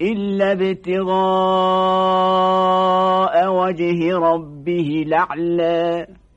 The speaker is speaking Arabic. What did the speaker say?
إلا ابتغاء وجه ربه الأعلى.